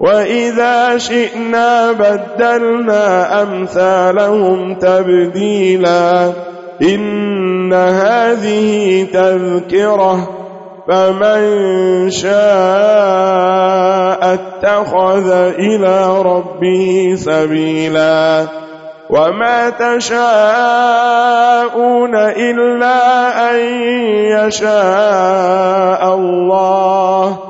وَإِذَا شِئْنَا بَدَّلْنَا أَمْثَالَهُمْ تَبْدِيلًا إِنَّ هَذِهِ تَذْكِرَةٌ فمن شاء اتخذ إلى ربه سبيلا وما تشاءون إلا أن يشاء الله